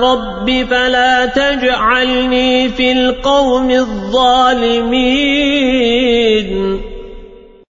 رب فلا تجعلني في القوم الظالمين